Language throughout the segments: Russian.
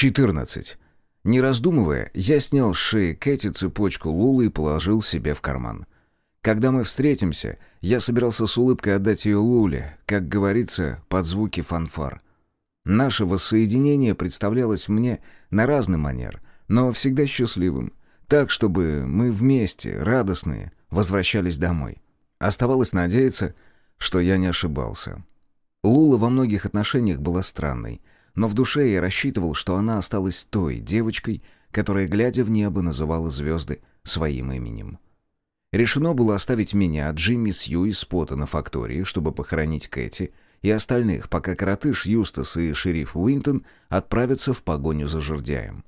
14. Не раздумывая, я снял с шеи Кэти цепочку Лулы и положил себе в карман. Когда мы встретимся, я собирался с улыбкой отдать ее Луле, как говорится, под звуки фанфар. Наше воссоединение представлялось мне на разный манер, но всегда счастливым, так, чтобы мы вместе, радостные, возвращались домой. Оставалось надеяться, что я не ошибался. Лула во многих отношениях была странной, но в душе я рассчитывал, что она осталась той девочкой, которая, глядя в небо, называла звезды своим именем. Решено было оставить меня, Джимми Сью и Спота на фактории, чтобы похоронить Кэти, и остальных, пока коротыш Юстас и шериф Уинтон отправятся в погоню за жердяем.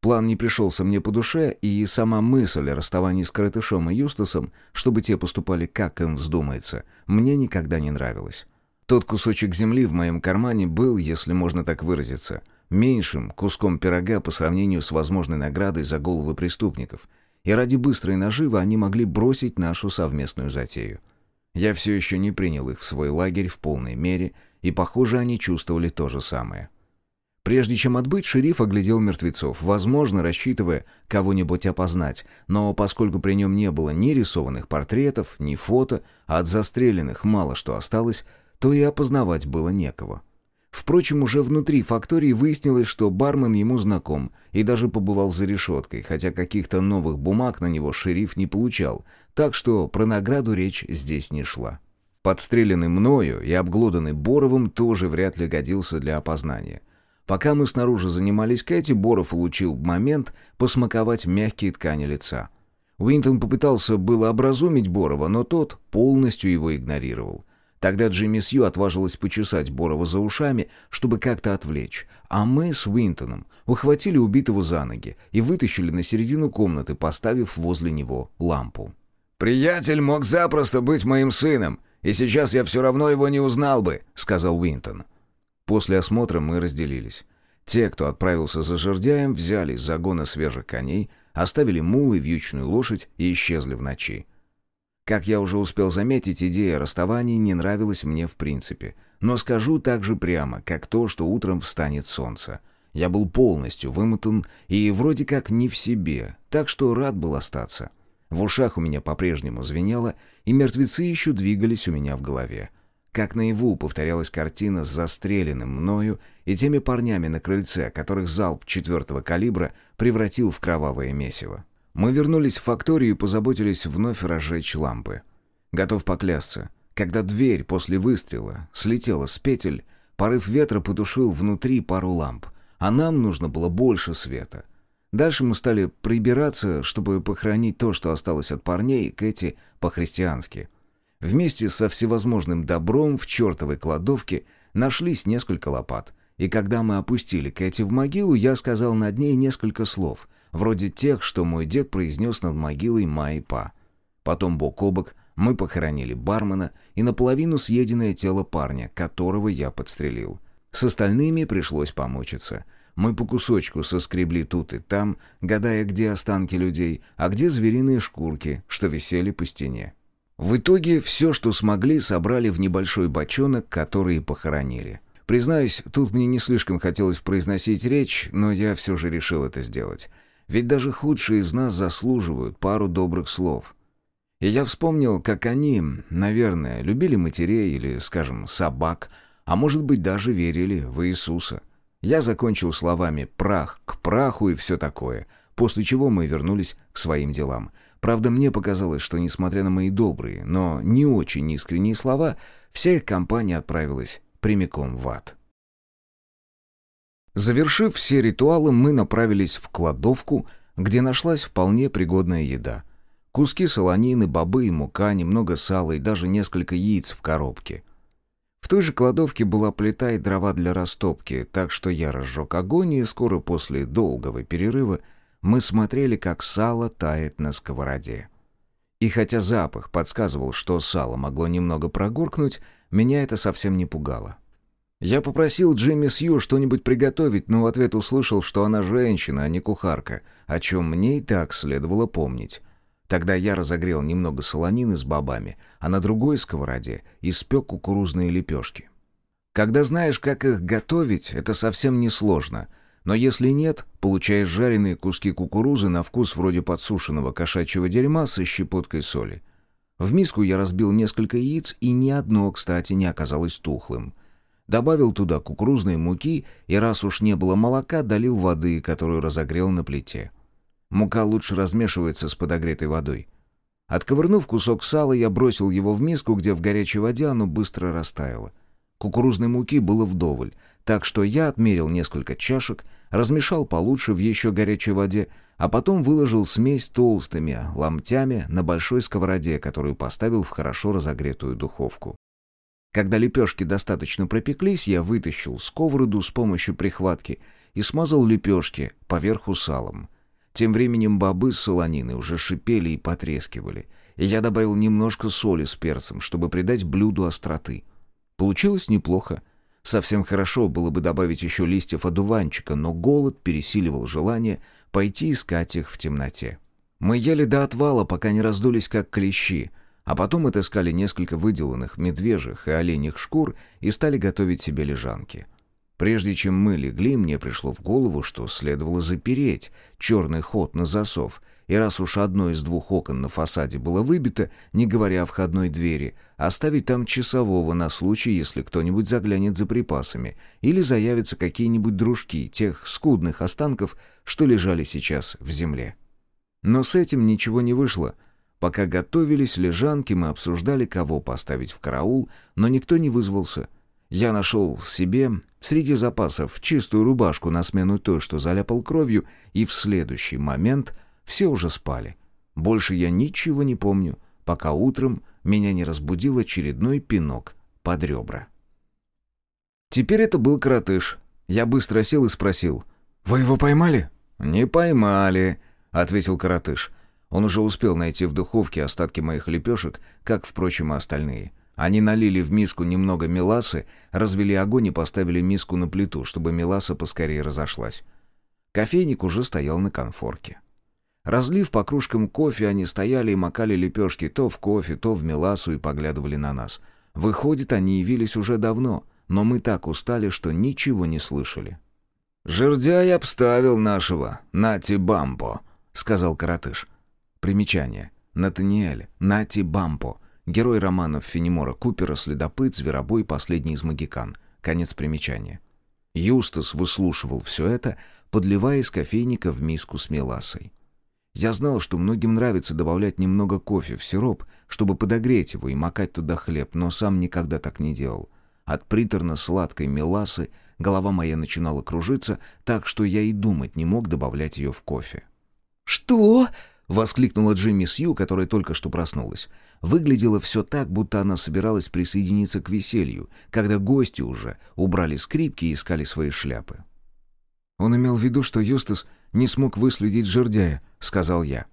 План не пришелся мне по душе, и сама мысль о расставании с коротышом и Юстасом, чтобы те поступали как им вздумается, мне никогда не нравилась. Тот кусочек земли в моем кармане был, если можно так выразиться, меньшим куском пирога по сравнению с возможной наградой за головы преступников, и ради быстрой наживы они могли бросить нашу совместную затею. Я все еще не принял их в свой лагерь в полной мере, и, похоже, они чувствовали то же самое. Прежде чем отбыть, шериф оглядел мертвецов, возможно, рассчитывая кого-нибудь опознать, но поскольку при нем не было ни рисованных портретов, ни фото, а от застреленных мало что осталось, то и опознавать было некого. Впрочем, уже внутри фактории выяснилось, что бармен ему знаком и даже побывал за решеткой, хотя каких-то новых бумаг на него шериф не получал, так что про награду речь здесь не шла. Подстреленный мною и обглоданный Боровым тоже вряд ли годился для опознания. Пока мы снаружи занимались Кэти, Боров улучил момент посмаковать мягкие ткани лица. Уинтон попытался было образумить Борова, но тот полностью его игнорировал. Тогда Джимми Сью отважилась почесать Борова за ушами, чтобы как-то отвлечь, а мы с Уинтоном ухватили убитого за ноги и вытащили на середину комнаты, поставив возле него лампу. «Приятель мог запросто быть моим сыном, и сейчас я все равно его не узнал бы», — сказал Уинтон. После осмотра мы разделились. Те, кто отправился за жердяем, взяли из загона свежих коней, оставили мулы, вьючную лошадь и исчезли в ночи. Как я уже успел заметить, идея расставания не нравилась мне в принципе. Но скажу так же прямо, как то, что утром встанет солнце. Я был полностью вымотан и вроде как не в себе, так что рад был остаться. В ушах у меня по-прежнему звенело, и мертвецы еще двигались у меня в голове. Как наяву повторялась картина с застреленным мною и теми парнями на крыльце, которых залп четвертого калибра превратил в кровавое месиво. Мы вернулись в факторию и позаботились вновь разжечь лампы. Готов поклясться, когда дверь после выстрела слетела с петель, порыв ветра потушил внутри пару ламп, а нам нужно было больше света. Дальше мы стали прибираться, чтобы похоронить то, что осталось от парней, Кэти по-христиански — Вместе со всевозможным добром в чертовой кладовке нашлись несколько лопат. И когда мы опустили Кэти в могилу, я сказал над ней несколько слов, вроде тех, что мой дед произнес над могилой Майпа. Потом бок о бок мы похоронили бармена и наполовину съеденное тело парня, которого я подстрелил. С остальными пришлось помучиться. Мы по кусочку соскребли тут и там, гадая, где останки людей, а где звериные шкурки, что висели по стене. В итоге все, что смогли, собрали в небольшой бочонок, который и похоронили. Признаюсь, тут мне не слишком хотелось произносить речь, но я все же решил это сделать. Ведь даже худшие из нас заслуживают пару добрых слов. И я вспомнил, как они, наверное, любили матерей или, скажем, собак, а может быть даже верили в Иисуса. Я закончил словами «прах к праху» и все такое, после чего мы вернулись к своим делам — Правда, мне показалось, что, несмотря на мои добрые, но не очень искренние слова, вся их компания отправилась прямиком в ад. Завершив все ритуалы, мы направились в кладовку, где нашлась вполне пригодная еда. Куски солонины, бобы и мука, немного сала и даже несколько яиц в коробке. В той же кладовке была плита и дрова для растопки, так что я разжег огонь, и скоро после долгого перерыва мы смотрели, как сало тает на сковороде. И хотя запах подсказывал, что сало могло немного прогоркнуть, меня это совсем не пугало. Я попросил Джимми Сью что-нибудь приготовить, но в ответ услышал, что она женщина, а не кухарка, о чем мне и так следовало помнить. Тогда я разогрел немного солонины с бобами, а на другой сковороде испек кукурузные лепешки. Когда знаешь, как их готовить, это совсем несложно — Но если нет, получаешь жареные куски кукурузы на вкус вроде подсушенного кошачьего дерьма со щепоткой соли. В миску я разбил несколько яиц, и ни одно, кстати, не оказалось тухлым. Добавил туда кукурузной муки, и раз уж не было молока, долил воды, которую разогрел на плите. Мука лучше размешивается с подогретой водой. Отковырнув кусок сала, я бросил его в миску, где в горячей воде оно быстро растаяло. Кукурузной муки было вдоволь, так что я отмерил несколько чашек, размешал получше в еще горячей воде, а потом выложил смесь толстыми ломтями на большой сковороде, которую поставил в хорошо разогретую духовку. Когда лепешки достаточно пропеклись, я вытащил сковороду с помощью прихватки и смазал лепешки поверху салом. Тем временем бобы с солонины уже шипели и потрескивали, я добавил немножко соли с перцем, чтобы придать блюду остроты. Получилось неплохо. Совсем хорошо было бы добавить еще листьев одуванчика, но голод пересиливал желание пойти искать их в темноте. Мы ели до отвала, пока не раздулись как клещи, а потом отыскали несколько выделанных медвежьих и оленьих шкур и стали готовить себе лежанки. Прежде чем мы легли, мне пришло в голову, что следовало запереть черный ход на засов, и раз уж одно из двух окон на фасаде было выбито, не говоря о входной двери, оставить там часового на случай, если кто-нибудь заглянет за припасами или заявятся какие-нибудь дружки тех скудных останков, что лежали сейчас в земле. Но с этим ничего не вышло. Пока готовились лежанки, мы обсуждали, кого поставить в караул, но никто не вызвался. Я нашел себе Среди запасов чистую рубашку на смену той, что заляпал кровью, и в следующий момент все уже спали. Больше я ничего не помню, пока утром меня не разбудил очередной пинок под ребра. Теперь это был коротыш. Я быстро сел и спросил. «Вы его поймали?» «Не поймали», — ответил коротыш. Он уже успел найти в духовке остатки моих лепешек, как, впрочем, и остальные. Они налили в миску немного меласы, развели огонь и поставили миску на плиту, чтобы меласа поскорее разошлась. Кофейник уже стоял на конфорке. Разлив по кружкам кофе, они стояли и макали лепешки то в кофе, то в меласу и поглядывали на нас. Выходит, они явились уже давно, но мы так устали, что ничего не слышали. «Жердяй обставил нашего, Нати Бампо», — сказал коротыш. Примечание. Натаниэль, Нати Бампо — Герой романов Фенемора Купера «Следопыт», «Зверобой», «Последний из магикан». Конец примечания. Юстас выслушивал все это, подливая из кофейника в миску с меласой. Я знал, что многим нравится добавлять немного кофе в сироп, чтобы подогреть его и макать туда хлеб, но сам никогда так не делал. От приторно-сладкой меласы голова моя начинала кружиться, так что я и думать не мог добавлять ее в кофе. «Что?» — воскликнула Джимми Сью, которая только что проснулась. Выглядело все так, будто она собиралась присоединиться к веселью, когда гости уже убрали скрипки и искали свои шляпы. «Он имел в виду, что Юстас не смог выследить жердяя», — сказал я.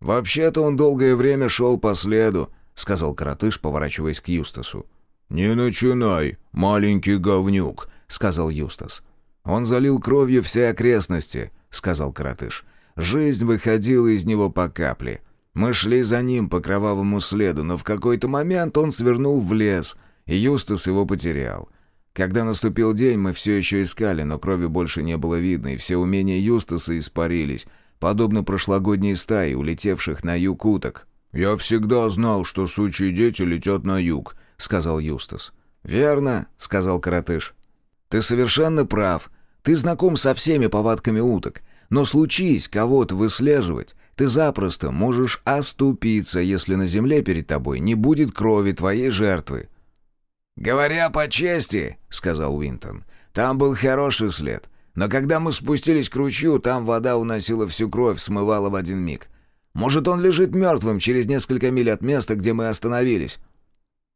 «Вообще-то он долгое время шел по следу», — сказал коротыш, поворачиваясь к Юстасу. «Не начинай, маленький говнюк», — сказал Юстас. «Он залил кровью все окрестности», — сказал коротыш. «Жизнь выходила из него по капле. Мы шли за ним по кровавому следу, но в какой-то момент он свернул в лес, и Юстас его потерял. Когда наступил день, мы все еще искали, но крови больше не было видно, и все умения Юстаса испарились, подобно прошлогодней стае, улетевших на юг уток. «Я всегда знал, что сучьи дети летят на юг», — сказал Юстас. «Верно», — сказал Коротыш. «Ты совершенно прав. Ты знаком со всеми повадками уток. Но случись кого-то выслеживать, ты запросто можешь оступиться, если на земле перед тобой не будет крови твоей жертвы». «Говоря по чести», — сказал Уинтон, — «там был хороший след. Но когда мы спустились к ручью, там вода уносила всю кровь, смывала в один миг. Может, он лежит мертвым через несколько миль от места, где мы остановились».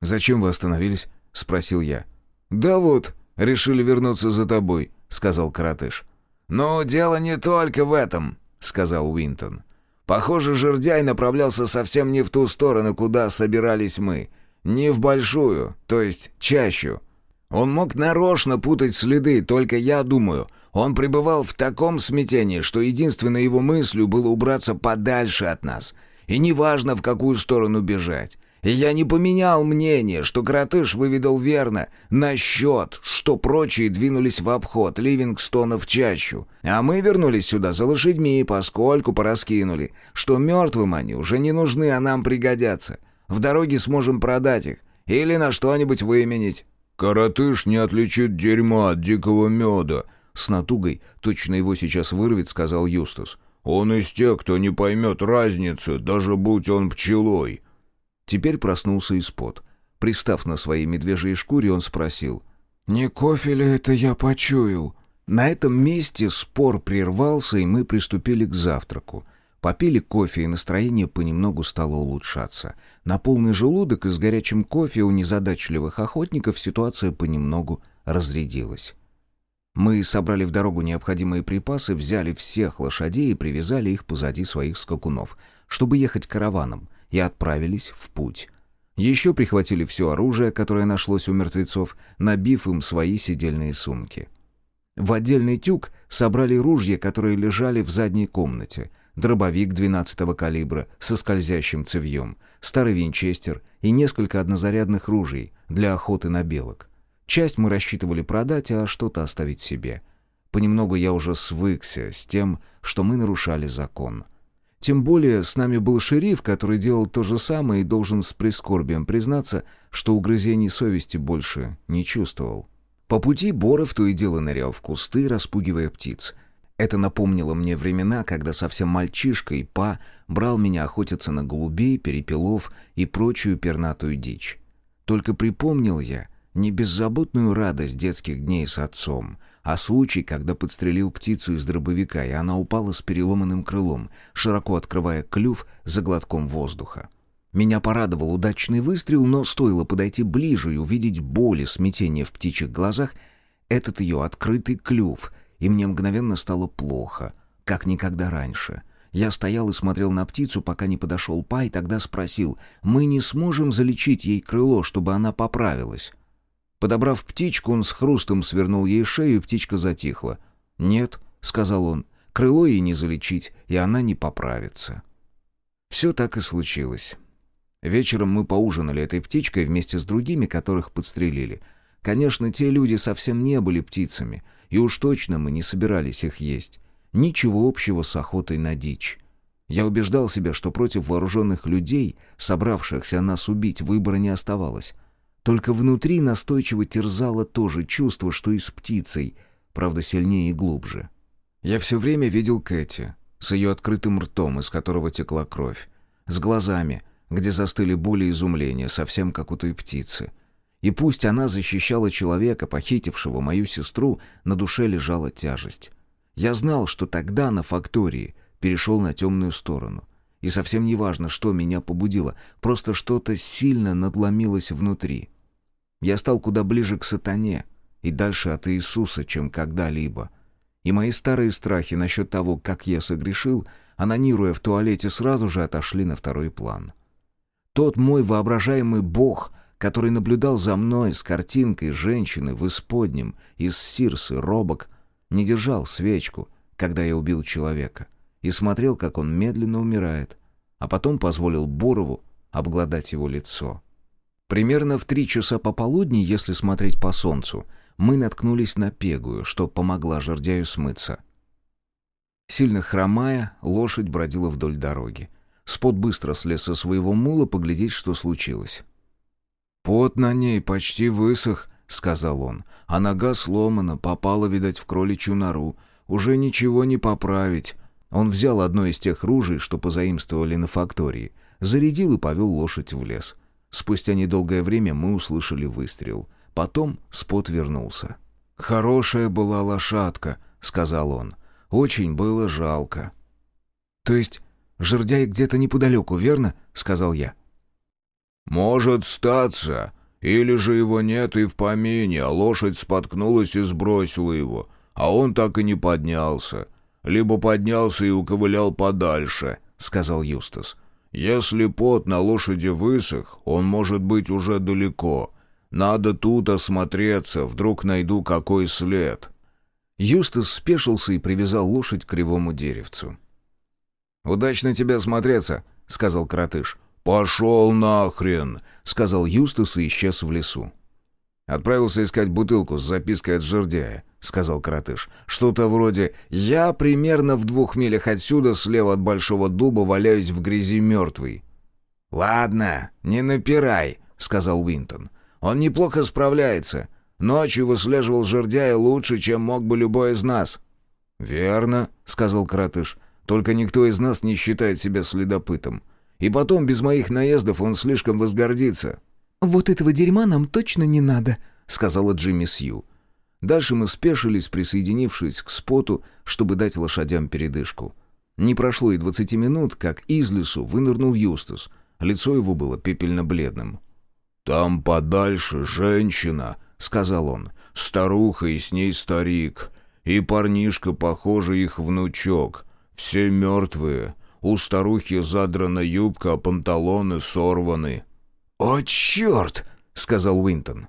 «Зачем вы остановились?» — спросил я. «Да вот, решили вернуться за тобой», — сказал Каратыш. «Ну, дело не только в этом», — сказал Уинтон. Похоже, жердяй направлялся совсем не в ту сторону, куда собирались мы. Не в большую, то есть чащу. Он мог нарочно путать следы, только я думаю, он пребывал в таком смятении, что единственной его мыслью было убраться подальше от нас. И неважно, в какую сторону бежать. И я не поменял мнение, что Гратыш выведал верно насчет, что прочие двинулись в обход Ливингстона в чащу, а мы вернулись сюда за лошадьми, поскольку пораскинули, что мертвым они уже не нужны, а нам пригодятся. В дороге сможем продать их или на что-нибудь выменить». «Коротыш не отличит дерьма от дикого меда», — с натугой, точно его сейчас вырвет, сказал Юстас. «Он из тех, кто не поймет разницы, даже будь он пчелой». Теперь проснулся испод. Пристав на своей медвежьей шкуре, он спросил. «Не кофе ли это я почуял?» На этом месте спор прервался, и мы приступили к завтраку. Попили кофе, и настроение понемногу стало улучшаться. На полный желудок и с горячим кофе у незадачливых охотников ситуация понемногу разрядилась. Мы собрали в дорогу необходимые припасы, взяли всех лошадей и привязали их позади своих скакунов, чтобы ехать караваном, и отправились в путь. Еще прихватили все оружие, которое нашлось у мертвецов, набив им свои сидельные сумки. В отдельный тюк собрали ружья, которые лежали в задней комнате, дробовик 12-го калибра со скользящим цевьем, старый винчестер и несколько однозарядных ружей для охоты на белок. Часть мы рассчитывали продать, а что-то оставить себе. Понемногу я уже свыкся с тем, что мы нарушали закон. Тем более с нами был шериф, который делал то же самое и должен с прискорбием признаться, что угрызений совести больше не чувствовал. По пути Боров то и дело нырял в кусты, распугивая птиц. Это напомнило мне времена, когда совсем мальчишкой Па брал меня охотиться на голубей, перепелов и прочую пернатую дичь. Только припомнил я не беззаботную радость детских дней с отцом — а случай, когда подстрелил птицу из дробовика, и она упала с переломанным крылом, широко открывая клюв за глотком воздуха. Меня порадовал удачный выстрел, но стоило подойти ближе и увидеть боль и смятение в птичьих глазах, этот ее открытый клюв, и мне мгновенно стало плохо, как никогда раньше. Я стоял и смотрел на птицу, пока не подошел Пай, тогда спросил, «Мы не сможем залечить ей крыло, чтобы она поправилась?» Подобрав птичку, он с хрустом свернул ей шею, и птичка затихла. «Нет», — сказал он, — «крыло ей не залечить, и она не поправится». Все так и случилось. Вечером мы поужинали этой птичкой вместе с другими, которых подстрелили. Конечно, те люди совсем не были птицами, и уж точно мы не собирались их есть. Ничего общего с охотой на дичь. Я убеждал себя, что против вооруженных людей, собравшихся нас убить, выбора не оставалось. Только внутри настойчиво терзало то же чувство, что и с птицей, правда сильнее и глубже. Я все время видел Кэти с ее открытым ртом, из которого текла кровь, с глазами, где застыли боли и изумления, совсем как у той птицы. И пусть она защищала человека, похитившего мою сестру, на душе лежала тяжесть. Я знал, что тогда на фактории перешел на темную сторону. И совсем не важно, что меня побудило, просто что-то сильно надломилось внутри. Я стал куда ближе к сатане и дальше от Иисуса, чем когда-либо. И мои старые страхи насчет того, как я согрешил, анонируя в туалете, сразу же отошли на второй план. Тот мой воображаемый Бог, который наблюдал за мной с картинкой женщины в исподнем из сирсы робок, не держал свечку, когда я убил человека, и смотрел, как он медленно умирает, а потом позволил Борову обглодать его лицо. Примерно в три часа пополудни, если смотреть по солнцу, мы наткнулись на пегую, что помогла жердяю смыться. Сильно хромая, лошадь бродила вдоль дороги. Спот быстро слез со своего мула поглядеть, что случилось. «Пот на ней почти высох», — сказал он, — «а нога сломана, попала, видать, в кроличью нору. Уже ничего не поправить». Он взял одно из тех ружей, что позаимствовали на фактории, зарядил и повел лошадь в лес. Спустя недолгое время мы услышали выстрел. Потом Спот вернулся. «Хорошая была лошадка», — сказал он. «Очень было жалко». «То есть жердяй где-то неподалеку, верно?» — сказал я. «Может статься. Или же его нет и в помине, а лошадь споткнулась и сбросила его, а он так и не поднялся. Либо поднялся и уковылял подальше», — сказал Юстас. Если пот на лошади высох, он может быть уже далеко. Надо тут осмотреться, вдруг найду какой след». Юстас спешился и привязал лошадь к кривому деревцу. «Удачно тебя смотреться», — сказал Кратыш. «Пошел нахрен!» — сказал Юстас и исчез в лесу. «Отправился искать бутылку с запиской от жердяя», — сказал Каратыш. «Что-то вроде «Я примерно в двух милях отсюда, слева от большого дуба, валяюсь в грязи мертвый». «Ладно, не напирай», — сказал Уинтон. «Он неплохо справляется. Ночью выслеживал жердяя лучше, чем мог бы любой из нас». «Верно», — сказал Каратыш. «Только никто из нас не считает себя следопытом. И потом, без моих наездов он слишком возгордится». «Вот этого дерьма нам точно не надо», — сказала Джимми Сью. Дальше мы спешились, присоединившись к споту, чтобы дать лошадям передышку. Не прошло и двадцати минут, как из лесу вынырнул Юстас. Лицо его было пепельно-бледным. «Там подальше женщина», — сказал он. «Старуха и с ней старик. И парнишка, похоже, их внучок. Все мертвые. У старухи задрана юбка, а панталоны сорваны». «О, черт!» — сказал Уинтон.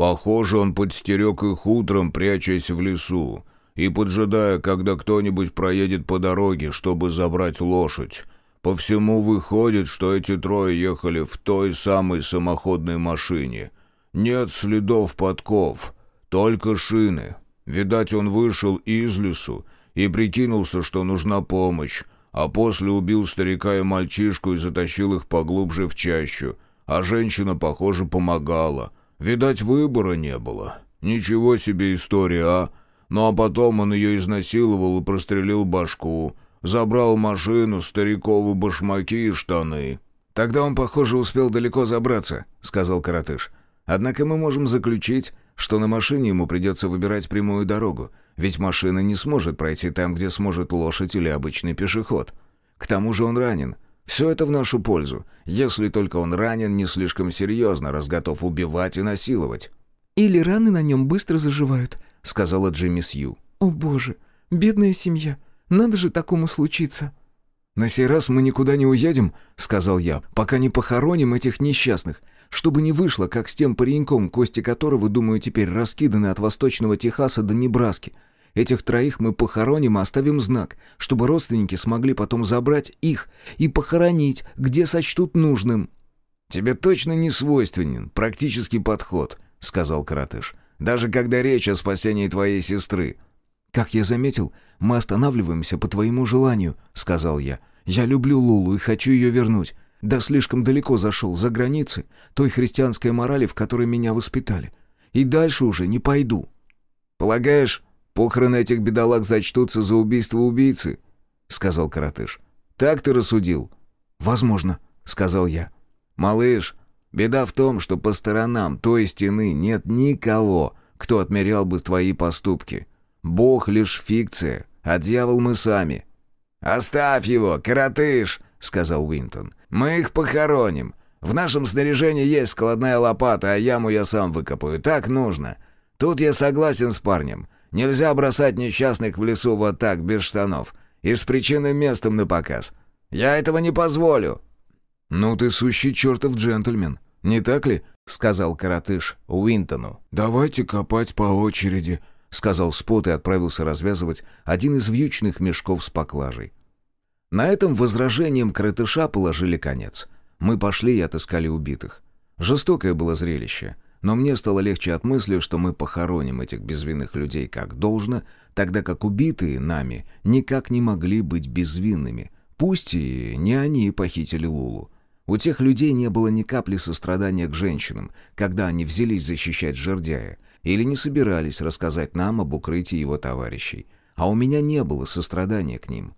«Похоже, он подстерег их утром, прячась в лесу, и поджидая, когда кто-нибудь проедет по дороге, чтобы забрать лошадь. По всему выходит, что эти трое ехали в той самой самоходной машине. Нет следов подков, только шины. Видать, он вышел из лесу и прикинулся, что нужна помощь, а после убил старика и мальчишку и затащил их поглубже в чащу, а женщина, похоже, помогала. Видать, выбора не было. Ничего себе история, а? Ну а потом он ее изнасиловал и прострелил башку. Забрал машину, стариковы башмаки и штаны. «Тогда он, похоже, успел далеко забраться», — сказал Каратыш. «Однако мы можем заключить, что на машине ему придется выбирать прямую дорогу, ведь машина не сможет пройти там, где сможет лошадь или обычный пешеход. К тому же он ранен. Все это в нашу пользу, если только он ранен не слишком серьезно, раз готов убивать и насиловать». «Или раны на нем быстро заживают», — сказала Джимми Сью. «О боже, бедная семья, надо же такому случиться». «На сей раз мы никуда не уедем», — сказал я, «пока не похороним этих несчастных, чтобы не вышло, как с тем пареньком, кости которого, думаю, теперь раскиданы от восточного Техаса до Небраски, Этих троих мы похороним и оставим знак, чтобы родственники смогли потом забрать их и похоронить, где сочтут нужным». «Тебе точно не свойственен практический подход», — сказал Каратыш. «Даже когда речь о спасении твоей сестры». «Как я заметил, мы останавливаемся по твоему желанию», — сказал я. «Я люблю Лулу и хочу ее вернуть. Да слишком далеко зашел, за границы той христианской морали, в которой меня воспитали. И дальше уже не пойду». «Полагаешь, Похороны этих бедолаг зачтутся за убийство убийцы», — сказал Каратыш. «Так ты рассудил?» «Возможно», — сказал я. «Малыш, беда в том, что по сторонам той стены нет никого, кто отмерял бы твои поступки. Бог лишь фикция, а дьявол мы сами». «Оставь его, Каратыш», — сказал Уинтон. «Мы их похороним. В нашем снаряжении есть складная лопата, а яму я сам выкопаю. Так нужно. Тут я согласен с парнем. Нельзя бросать несчастных в лесу вот так, без штанов. И с причинным местом на показ. Я этого не позволю». «Ну ты сущий чертов джентльмен, не так ли?» — сказал коротыш Уинтону. «Давайте копать по очереди», — сказал Спот и отправился развязывать один из вьючных мешков с поклажей. На этом возражением коротыша положили конец. Мы пошли и отыскали убитых. Жестокое было зрелище — но мне стало легче от мысли, что мы похороним этих безвинных людей как должно, тогда как убитые нами никак не могли быть безвинными. Пусть и не они похитили Лулу. У тех людей не было ни капли сострадания к женщинам, когда они взялись защищать жердяя, или не собирались рассказать нам об укрытии его товарищей. А у меня не было сострадания к ним.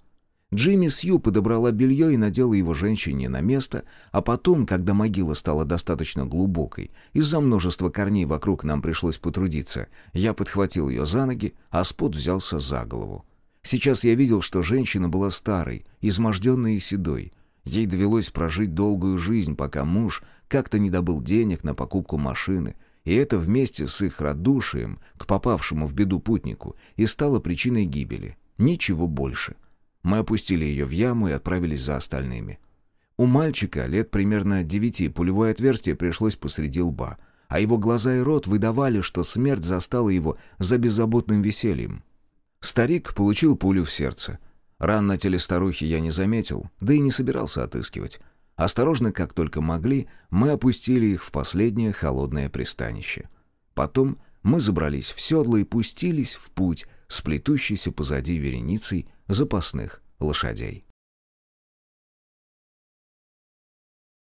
Джимми Сью подобрала белье и надела его женщине на место, а потом, когда могила стала достаточно глубокой, из-за множества корней вокруг нам пришлось потрудиться, я подхватил ее за ноги, а Спот взялся за голову. Сейчас я видел, что женщина была старой, изможденной и седой. Ей довелось прожить долгую жизнь, пока муж как-то не добыл денег на покупку машины, и это вместе с их радушием к попавшему в беду путнику и стало причиной гибели. Ничего больше. Мы опустили ее в яму и отправились за остальными. У мальчика лет примерно девяти пулевое отверстие пришлось посреди лба, а его глаза и рот выдавали, что смерть застала его за беззаботным весельем. Старик получил пулю в сердце. Ран на теле старухи я не заметил, да и не собирался отыскивать. Осторожно, как только могли, мы опустили их в последнее холодное пристанище. Потом мы забрались в седло и пустились в путь с плетущейся позади вереницей запасных лошадей.